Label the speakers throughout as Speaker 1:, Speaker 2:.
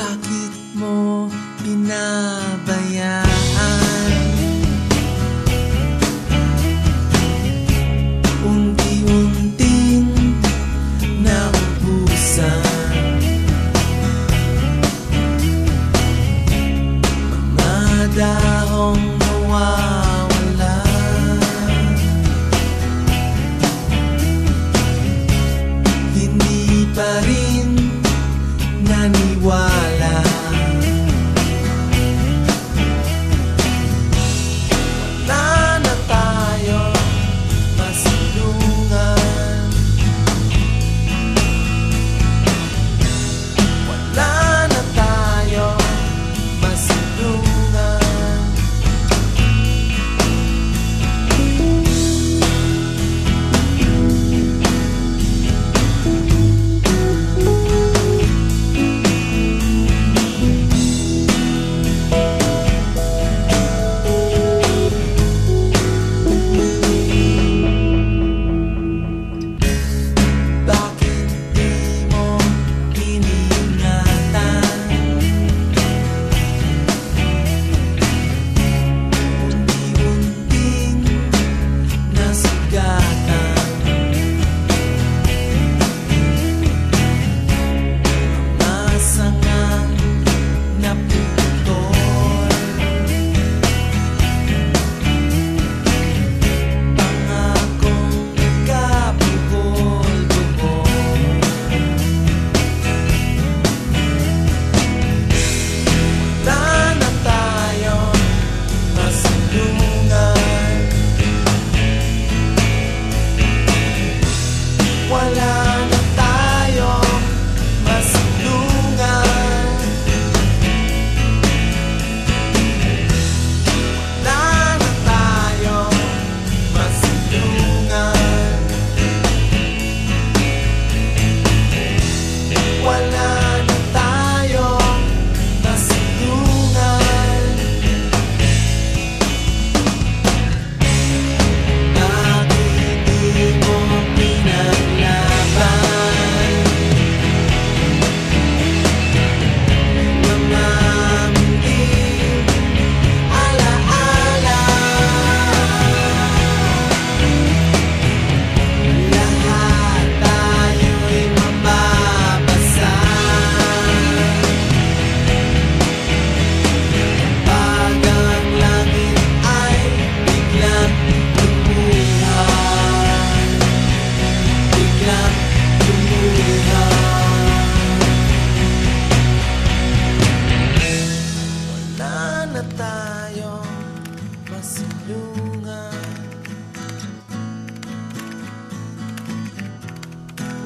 Speaker 1: Bakit mo pinabayaan? Unti-unting naubusan Mga dahil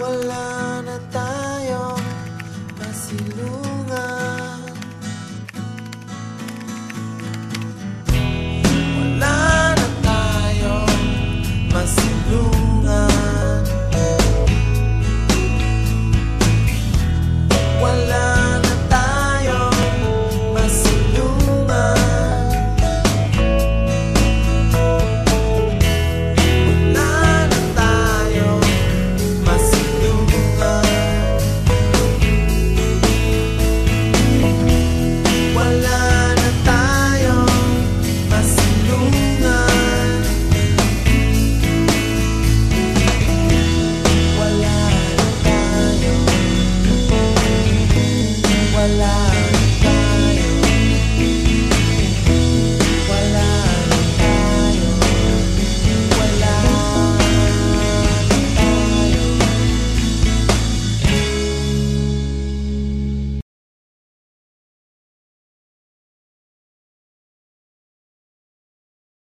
Speaker 1: wala na tayo